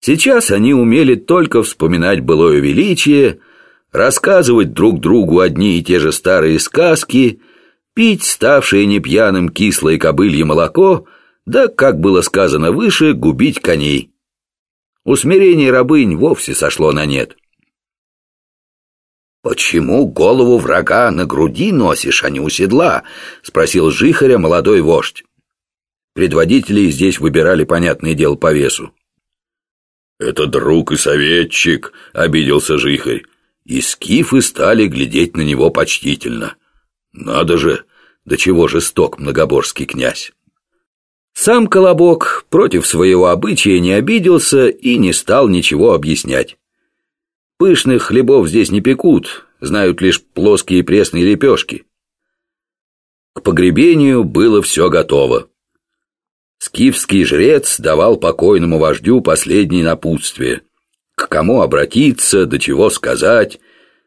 Сейчас они умели только вспоминать былое величие, рассказывать друг другу одни и те же старые сказки, пить ставшее непьяным кислое кобылье молоко, да, как было сказано выше, губить коней. Усмирение рабынь вовсе сошло на нет. «Почему голову врага на груди носишь, а не у седла?» — спросил жихаря молодой вождь. Предводителей здесь выбирали, понятное дело, по весу. «Это друг и советчик», — обиделся жихарь. И скифы стали глядеть на него почтительно. Надо же, до чего жесток многоборский князь. Сам Колобок против своего обычая не обиделся и не стал ничего объяснять. Пышных хлебов здесь не пекут, знают лишь плоские пресные лепешки. К погребению было все готово. Скифский жрец давал покойному вождю последнее напутствие. К кому обратиться, до чего сказать,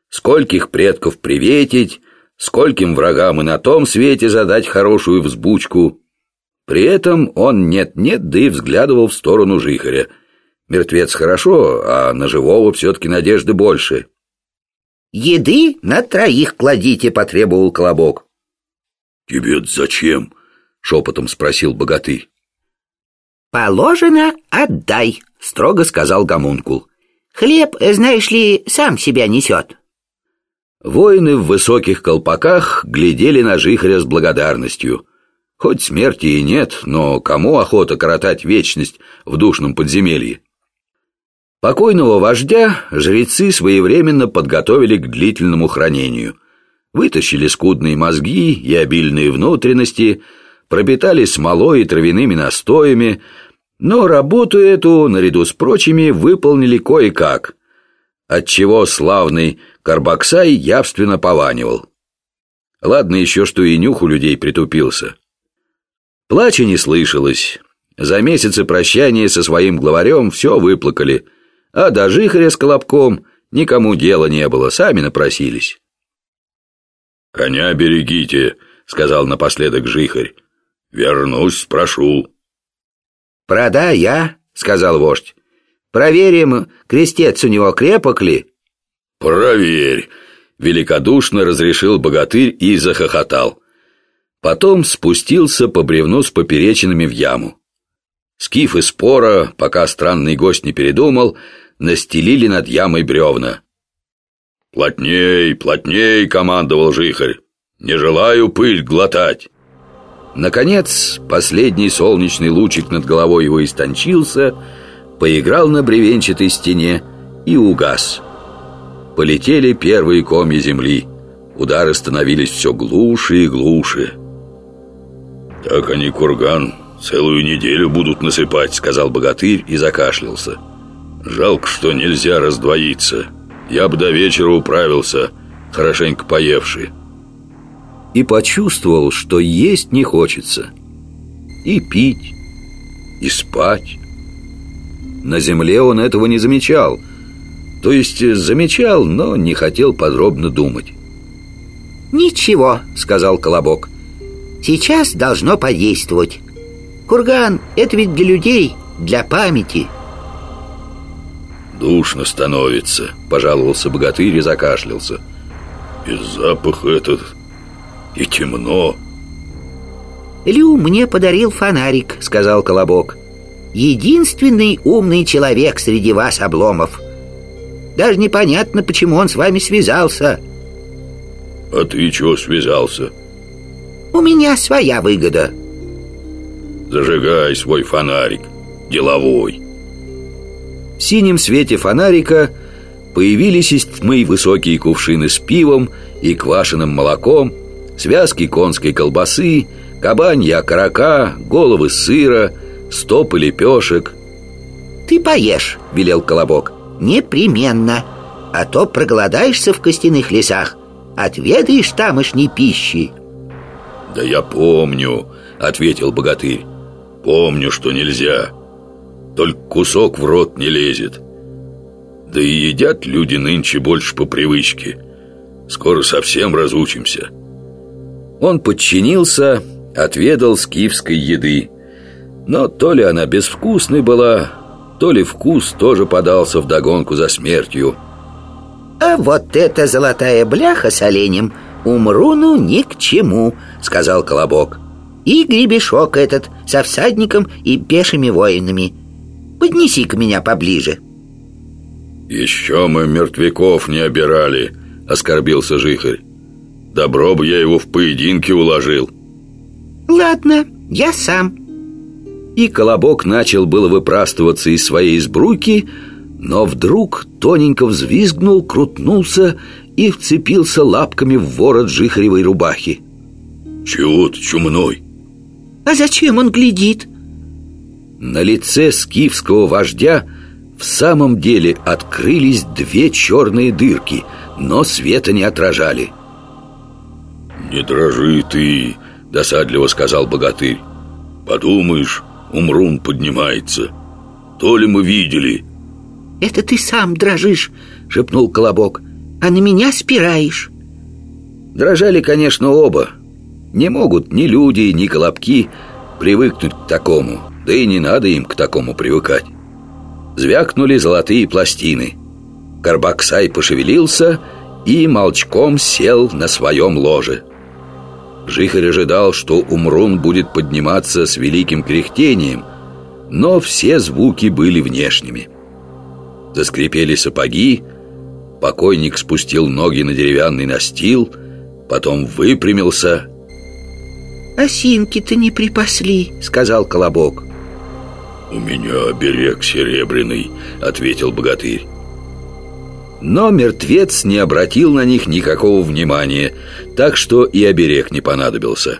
скольких предков приветить, скольким врагам и на том свете задать хорошую взбучку. При этом он нет-нет, да и взглядывал в сторону жихаря – Мертвец хорошо, а на живого все-таки надежды больше. «Еды на троих кладите», — потребовал Колобок. «Тебе зачем?» — шепотом спросил богатырь. «Положено, отдай», — строго сказал гомункул. «Хлеб, знаешь ли, сам себя несет». Воины в высоких колпаках глядели на жихаря с благодарностью. Хоть смерти и нет, но кому охота коротать вечность в душном подземелье? Покойного вождя жрецы своевременно подготовили к длительному хранению. Вытащили скудные мозги и обильные внутренности, пропитали смолой и травяными настоями, но работу эту, наряду с прочими, выполнили кое-как, отчего славный Карбаксай явственно пованивал. Ладно еще, что и нюх у людей притупился. Плача не слышалось. За месяцы прощания со своим главарем все выплакали – а до жихаря с колобком никому дела не было, сами напросились. «Коня берегите», — сказал напоследок жихарь. «Вернусь, спрошу». «Продай я», — сказал вождь. «Проверим, крестец у него крепок ли?» «Проверь», — великодушно разрешил богатырь и захохотал. Потом спустился по бревну с поперечинами в яму. Скиф и спора, пока странный гость не передумал, настелили над ямой бревна. «Плотней, плотней!» — командовал жихарь. «Не желаю пыль глотать!» Наконец, последний солнечный лучик над головой его истончился, поиграл на бревенчатой стене и угас. Полетели первые комья земли. Удары становились все глуше и глуше. «Так они курган целую неделю будут насыпать», — сказал богатырь и закашлялся. Жалко, что нельзя раздвоиться. Я бы до вечера управился, хорошенько поевший. И почувствовал, что есть не хочется. И пить, и спать. На земле он этого не замечал. То есть замечал, но не хотел подробно думать. «Ничего», — сказал Колобок. «Сейчас должно подействовать. Курган — это ведь для людей, для памяти». «Душно становится», — пожаловался богатырь и закашлялся. «И запах этот, и темно». «Лю мне подарил фонарик», — сказал Колобок. «Единственный умный человек среди вас, Обломов. Даже непонятно, почему он с вами связался». «А ты чего связался?» «У меня своя выгода». «Зажигай свой фонарик, деловой». В синем свете фонарика появились из тьмы высокие кувшины с пивом и квашеным молоком, связки конской колбасы, кабанья окорока, головы сыра, стопы лепешек. «Ты поешь», — велел Колобок, — «непременно, а то проголодаешься в костяных лесах, отведаешь тамошней пищи». «Да я помню», — ответил богатырь, — «помню, что нельзя». Только кусок в рот не лезет Да и едят люди нынче больше по привычке Скоро совсем разучимся Он подчинился, отведал скифской еды Но то ли она безвкусной была то ли вкус тоже подался в догонку за смертью. «А вот эта золотая бляха с оленем умруну ни к чему», — сказал Колобок. «И гребешок этот со всадником и пешими воинами. Поднеси-ка меня поближе». «Еще мы мертвяков не обирали», — оскорбился Жихарь. «Добро бы я его в поединке уложил». «Ладно, я сам». И Колобок начал было выпрастываться из своей избруйки, но вдруг тоненько взвизгнул, крутнулся и вцепился лапками в ворот жихаревой рубахи. «Чего ты чумной?» «А зачем он глядит?» На лице скифского вождя в самом деле открылись две черные дырки, но света не отражали. «Не дрожи ты», — досадливо сказал богатырь. «Подумаешь, Умрун поднимается. То ли мы видели?» «Это ты сам дрожишь», — шепнул Колобок, «а на меня спираешь». Дрожали, конечно, оба. Не могут ни люди, ни колобки привыкнуть к такому, да и не надо им к такому привыкать. Звякнули золотые пластины Карбаксай пошевелился и молчком сел на своем ложе Жихарь ожидал, что Умрун будет подниматься с великим кряхтением Но все звуки были внешними. Заскрипели сапоги Покойник спустил ноги на деревянный настил Потом выпрямился. «Осинки-то не припасли», — сказал Колобок. «У меня оберег серебряный», — ответил богатырь Но мертвец не обратил на них никакого внимания Так что и оберег не понадобился